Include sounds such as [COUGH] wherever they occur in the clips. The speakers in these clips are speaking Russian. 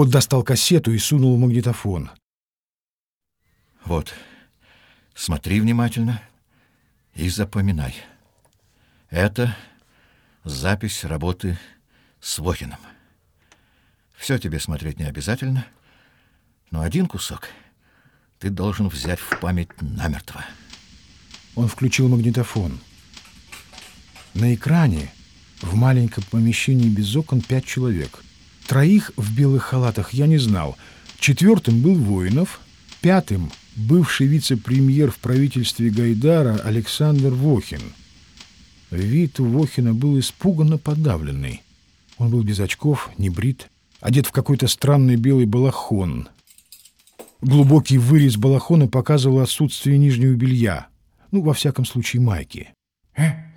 Кот достал кассету и сунул в магнитофон. Вот, смотри внимательно и запоминай. Это запись работы с Вохиным. Все тебе смотреть не обязательно, но один кусок ты должен взять в память намертво. Он включил магнитофон. На экране в маленьком помещении без окон пять человек. Троих в белых халатах я не знал. Четвертым был Воинов, пятым — бывший вице-премьер в правительстве Гайдара Александр Вохин. Вид у Вохина был испуганно подавленный. Он был без очков, не брит, одет в какой-то странный белый балахон. Глубокий вырез балахона показывал отсутствие нижнего белья. Ну, во всяком случае, майки. Э?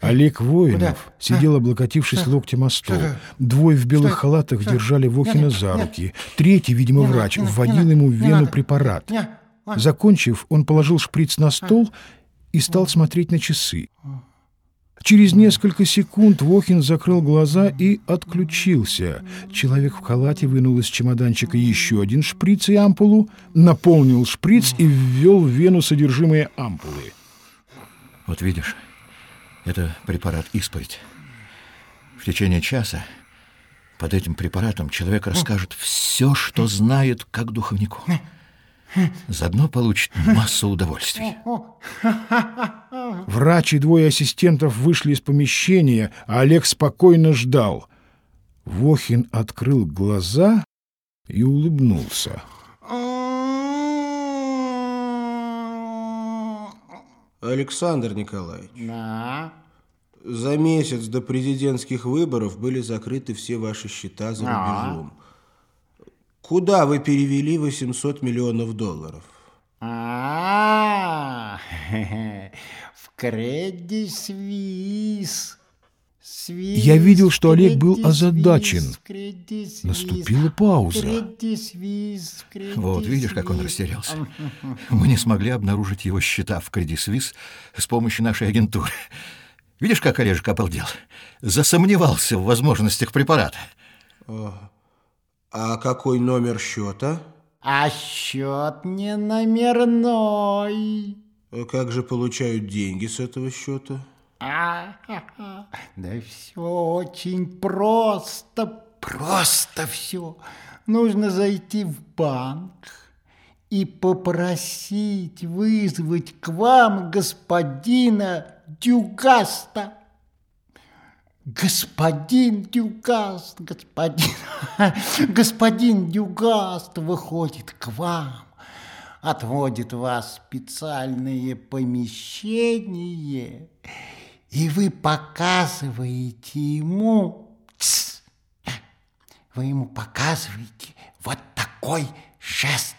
Олег Воинов Куда? сидел, А? облокотившись Что? локтем о стол. Что? Двое в белых Что? халатах Что? держали Вохина за руки. Третий, видимо, Не врач, надо, вводил надо, ему в вену надо. препарат. Не, а, Закончив, он положил шприц на стол и стал смотреть на часы. Через несколько секунд Вохин закрыл глаза и отключился. Человек в халате вынул из чемоданчика еще один шприц и ампулу, наполнил шприц и ввел в вену содержимое ампулы. Вот видишь, это препарат исповедь. В течение часа под этим препаратом человек расскажет все, что знает, как духовнику. Заодно получит массу удовольствий. Врач и двое ассистентов вышли из помещения, а Олег спокойно ждал. Вохин открыл глаза и улыбнулся. Александр Николаевич, Да. за месяц до президентских выборов были закрыты все ваши счета за А. рубежом. Куда вы перевели 800 миллионов долларов? А, [LAUGHS] в Кредди Свис. Я видел, что Олег был озадачен. Наступила пауза. Вот, видишь, как он растерялся. Мы не смогли обнаружить его счета в Credit Suisse с помощью нашей агентуры. Видишь, как Олежек обалдел? Засомневался в возможностях препарата. А какой номер счета? А счет не номерной. А Как же получают деньги с этого счета? Да все очень просто, просто все. Нужно зайти в банк и попросить вызвать к вам господина Дюгаста. Господин Дюгаст, господин, [LAUGHS] господин Дюгаст выходит к вам, отводит вас в специальное помещение, и вы показываете ему, Тс! вы ему показываете вот такой жест.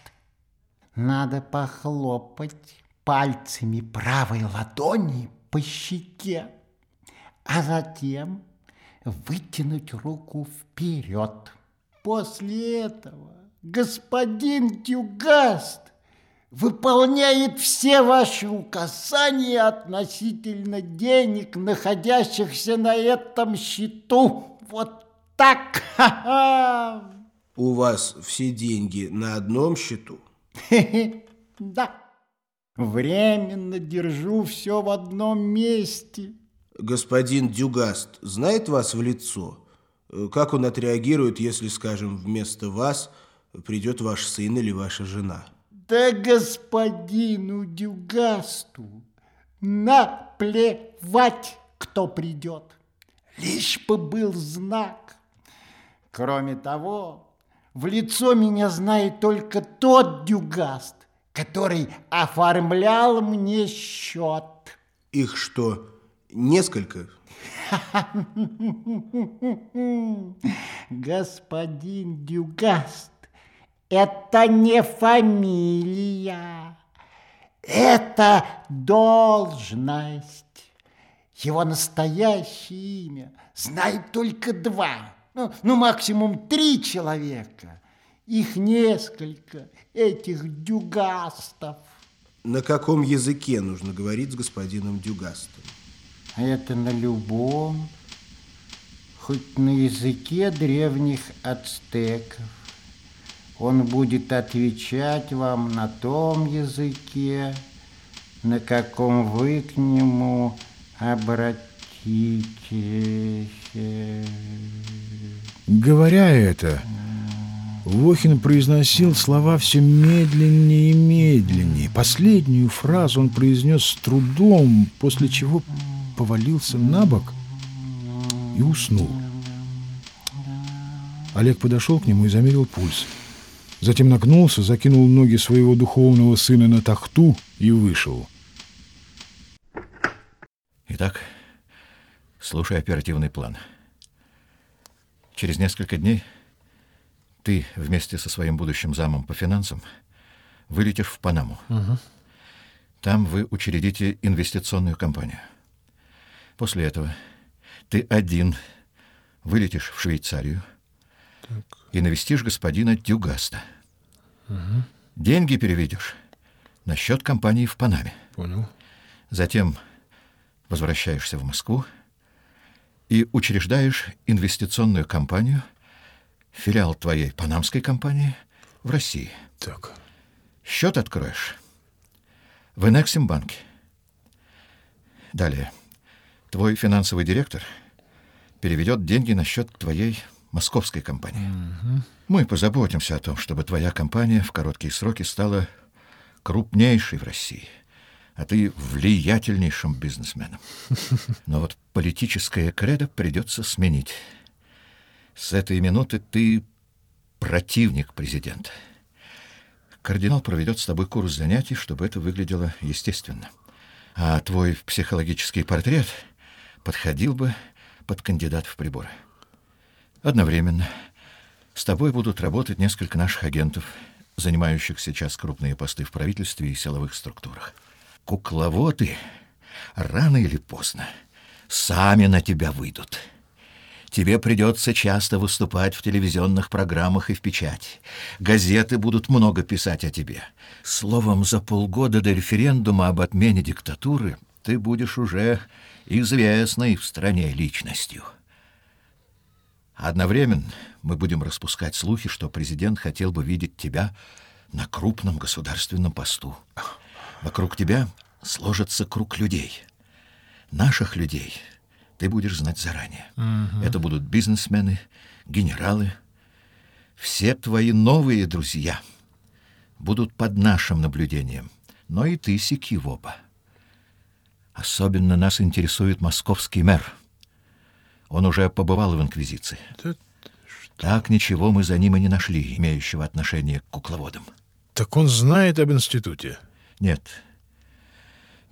Надо похлопать пальцами правой ладони по щеке, а затем вытянуть руку вперед. После этого господин Дюгаст выполняет все ваши указания относительно денег, находящихся на этом счету. Вот так. Ха-ха. У вас все деньги на одном счету? [LAUGHS] Да. Временно держу все в одном месте. Господин Дюгаст знает вас в лицо? Как он отреагирует, если, скажем, вместо вас придет ваш сын или ваша жена? Да господину Дюгасту наплевать, кто придет. Лишь бы был знак. Кроме того, в лицо меня знает только тот Дюгаст, который оформлял мне счет. Их что, несколько? [LAUGHS] Господин Дюгаст, это не фамилия, это должность. Его настоящее имя знает только два, ну, ну максимум три человека. Их несколько, этих дюгастов. На каком языке нужно говорить с господином Дюгастом? Это на любом, хоть на языке древних ацтеков. Он будет отвечать вам на том языке, на каком вы к нему обратитесь. Говоря это, Вохин произносил слова все медленнее и медленнее. Последнюю фразу он произнес с трудом, после чего повалился на бок и уснул. Олег подошел к нему и замерил пульс. Затем нагнулся, закинул ноги своего духовного сына на тахту и вышел. Итак, слушай оперативный план. Через несколько дней ты вместе со своим будущим замом по финансам вылетишь в Панаму. Там вы учредите инвестиционную компанию. После этого ты один вылетишь в Швейцарию и навестишь господина Дюгаста. Деньги переведешь на счет компании в Панаме. Понял. Затем возвращаешься в Москву и учреждаешь инвестиционную компанию, филиал твоей панамской компании в России. Так. Счет откроешь в Энексимбанке. Далее. Твой финансовый директор переведет деньги на счет твоей московской компании. Мы позаботимся о том, чтобы твоя компания в короткие сроки стала крупнейшей в России, а ты влиятельнейшим бизнесменом. Но вот политическое кредо придется сменить. С этой минуты ты противник президента. Кардинал проведет с тобой курс занятий, чтобы это выглядело естественно. А твой психологический портрет подходил бы под кандидат в приборы. Одновременно с тобой будут работать несколько наших агентов, занимающих сейчас крупные посты в правительстве и силовых структурах. Кукловоды рано или поздно сами на тебя выйдут. Тебе придется часто выступать в телевизионных программах и в печати. Газеты будут много писать о тебе. Словом, за полгода до референдума об отмене диктатуры ты будешь уже известной в стране личностью. Одновременно мы будем распускать слухи, что президент хотел бы видеть тебя на крупном государственном посту. Вокруг тебя сложится круг людей. Наших людей ты будешь знать заранее. Это будут бизнесмены, генералы. Все твои новые друзья будут под нашим наблюдением, но и ты сики в оба. Особенно нас интересует московский мэр. Он уже побывал в Инквизиции. Так ничего мы за ним и не нашли, имеющего отношение к кукловодам. Так он знает об институте? Нет.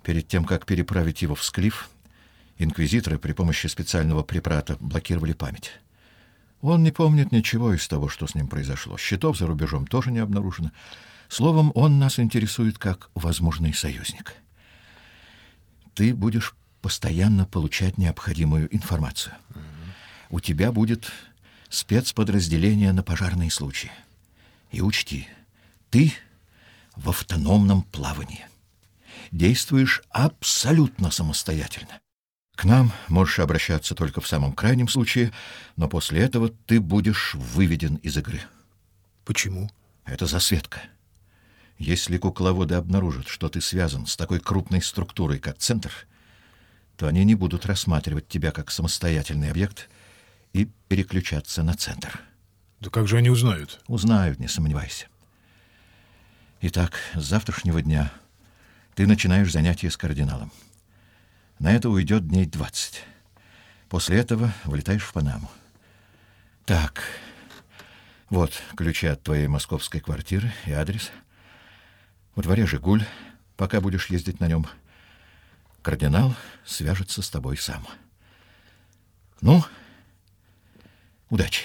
Перед тем, как переправить его в Склиф, инквизиторы при помощи специального препарата блокировали память. Он не помнит ничего из того, что с ним произошло. Счетов за рубежом тоже не обнаружено. Словом, он нас интересует как возможный союзник. Ты будешь постоянно получать необходимую информацию. У тебя будет спецподразделение на пожарные случаи. И учти, ты в автономном плавании. Действуешь абсолютно самостоятельно. К нам можешь обращаться только в самом крайнем случае, но после этого ты будешь выведен из игры. Почему? Это засветка. Если кукловоды обнаружат, что ты связан с такой крупной структурой, как Центр, то они не будут рассматривать тебя как самостоятельный объект и переключаться на Центр. Да как же они узнают? Узнают, не сомневайся. Итак, с завтрашнего дня ты начинаешь занятия с кардиналом. На это уйдет дней двадцать. После этого вылетаешь в Панаму. Так, вот ключи от твоей московской квартиры и адрес. Во дворе «Жигуль», пока будешь ездить на нем. Кардинал свяжется с тобой сам. Ну, удачи.